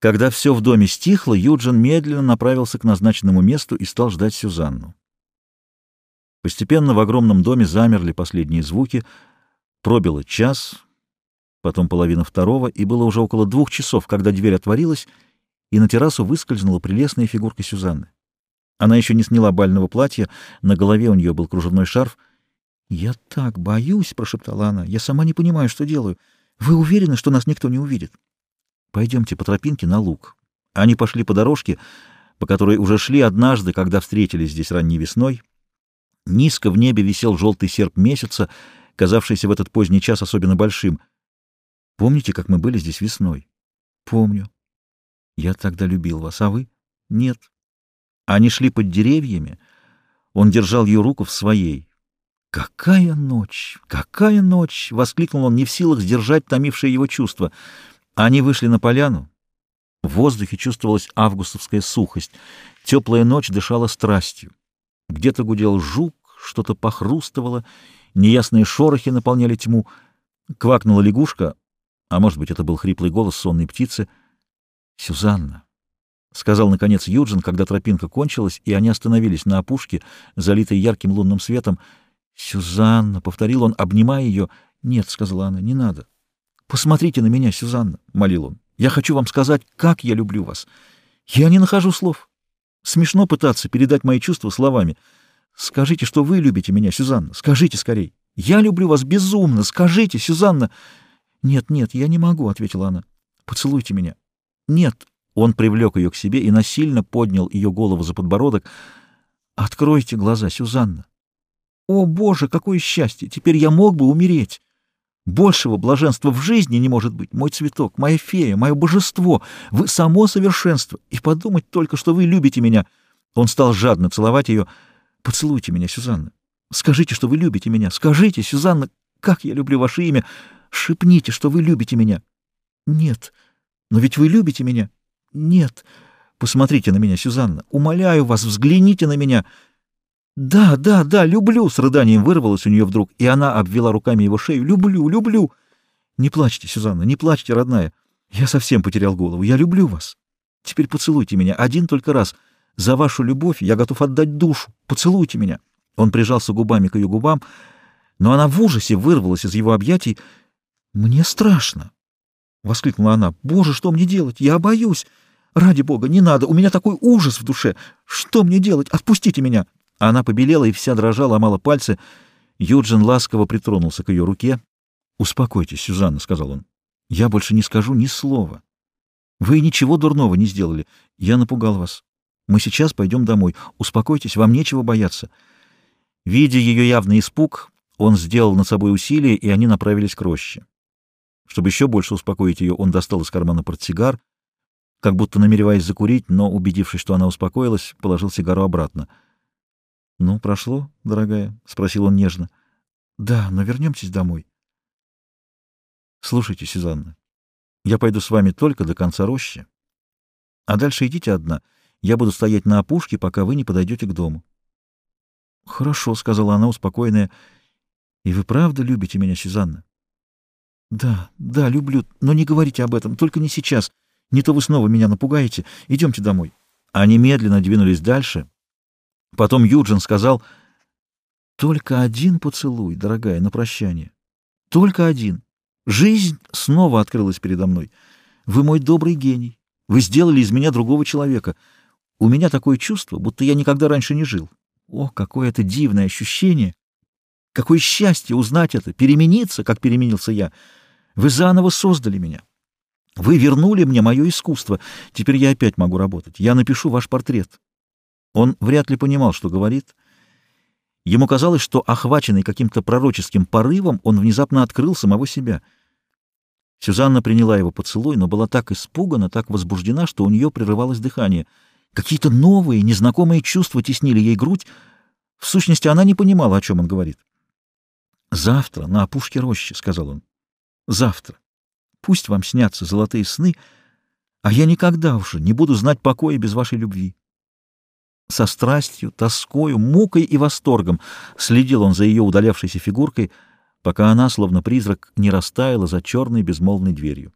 Когда все в доме стихло, Юджин медленно направился к назначенному месту и стал ждать Сюзанну. Постепенно в огромном доме замерли последние звуки. Пробило час, потом половина второго, и было уже около двух часов, когда дверь отворилась, и на террасу выскользнула прелестная фигурка Сюзанны. Она еще не сняла бального платья, на голове у нее был кружевной шарф. «Я так боюсь», — прошептала она, — «я сама не понимаю, что делаю. Вы уверены, что нас никто не увидит?» Пойдемте по тропинке на луг. Они пошли по дорожке, по которой уже шли однажды, когда встретились здесь ранней весной. Низко в небе висел желтый серп месяца, казавшийся в этот поздний час особенно большим. Помните, как мы были здесь весной? Помню. Я тогда любил вас, а вы? Нет. Они шли под деревьями. Он держал ее руку в своей. «Какая ночь! Какая ночь!» — воскликнул он, не в силах сдержать томившее его чувство — они вышли на поляну. В воздухе чувствовалась августовская сухость. Теплая ночь дышала страстью. Где-то гудел жук, что-то похрустывало, неясные шорохи наполняли тьму. Квакнула лягушка, а может быть, это был хриплый голос сонной птицы. «Сюзанна», — сказал, наконец, Юджин, когда тропинка кончилась, и они остановились на опушке, залитой ярким лунным светом. «Сюзанна», — повторил он, обнимая ее. «Нет», — сказала она, — «не надо». «Посмотрите на меня, Сюзанна», — молил он. «Я хочу вам сказать, как я люблю вас. Я не нахожу слов. Смешно пытаться передать мои чувства словами. Скажите, что вы любите меня, Сюзанна. Скажите скорей. Я люблю вас безумно. Скажите, Сюзанна». «Нет, нет, я не могу», — ответила она. «Поцелуйте меня». «Нет». Он привлек ее к себе и насильно поднял ее голову за подбородок. «Откройте глаза, Сюзанна». «О, Боже, какое счастье! Теперь я мог бы умереть». Большего блаженства в жизни не может быть. Мой цветок, моя фея, мое божество. Вы само совершенство. И подумать только, что вы любите меня. Он стал жадно целовать ее. Поцелуйте меня, Сюзанна. Скажите, что вы любите меня. Скажите, Сюзанна, как я люблю ваше имя. Шепните, что вы любите меня. Нет. Но ведь вы любите меня. Нет. Посмотрите на меня, Сюзанна. Умоляю вас, взгляните на меня. «Да, да, да, люблю!» — с рыданием вырвалось у нее вдруг, и она обвела руками его шею. «Люблю, люблю!» «Не плачьте, Сюзанна, не плачьте, родная. Я совсем потерял голову. Я люблю вас. Теперь поцелуйте меня один только раз. За вашу любовь я готов отдать душу. Поцелуйте меня!» Он прижался губами к ее губам, но она в ужасе вырвалась из его объятий. «Мне страшно!» — воскликнула она. «Боже, что мне делать? Я боюсь! Ради бога, не надо! У меня такой ужас в душе! Что мне делать? Отпустите меня!» Она побелела и вся дрожа, ломала пальцы. Юджин ласково притронулся к ее руке. «Успокойтесь, Сюзанна», — сказал он. «Я больше не скажу ни слова. Вы ничего дурного не сделали. Я напугал вас. Мы сейчас пойдем домой. Успокойтесь, вам нечего бояться». Видя ее явный испуг, он сделал над собой усилие, и они направились к роще. Чтобы еще больше успокоить ее, он достал из кармана портсигар, как будто намереваясь закурить, но, убедившись, что она успокоилась, положил сигару обратно — «Ну, прошло, дорогая?» — спросил он нежно. «Да, но вернемтесь домой». «Слушайте, Сюзанна, я пойду с вами только до конца рощи, а дальше идите одна. Я буду стоять на опушке, пока вы не подойдете к дому». «Хорошо», — сказала она, успокоенная. «И вы правда любите меня, Сюзанна?» «Да, да, люблю, но не говорите об этом, только не сейчас. Не то вы снова меня напугаете. Идемте домой». Они медленно двинулись дальше, Потом Юджин сказал, «Только один поцелуй, дорогая, на прощание. Только один. Жизнь снова открылась передо мной. Вы мой добрый гений. Вы сделали из меня другого человека. У меня такое чувство, будто я никогда раньше не жил. О, какое это дивное ощущение! Какое счастье узнать это, перемениться, как переменился я. Вы заново создали меня. Вы вернули мне мое искусство. Теперь я опять могу работать. Я напишу ваш портрет. Он вряд ли понимал, что говорит. Ему казалось, что, охваченный каким-то пророческим порывом, он внезапно открыл самого себя. Сюзанна приняла его поцелуй, но была так испугана, так возбуждена, что у нее прерывалось дыхание. Какие-то новые, незнакомые чувства теснили ей грудь. В сущности, она не понимала, о чем он говорит. «Завтра на опушке рощи», — сказал он. «Завтра. Пусть вам снятся золотые сны, а я никогда уже не буду знать покоя без вашей любви». Со страстью, тоскою, мукой и восторгом следил он за ее удалявшейся фигуркой, пока она, словно призрак, не растаяла за черной безмолвной дверью.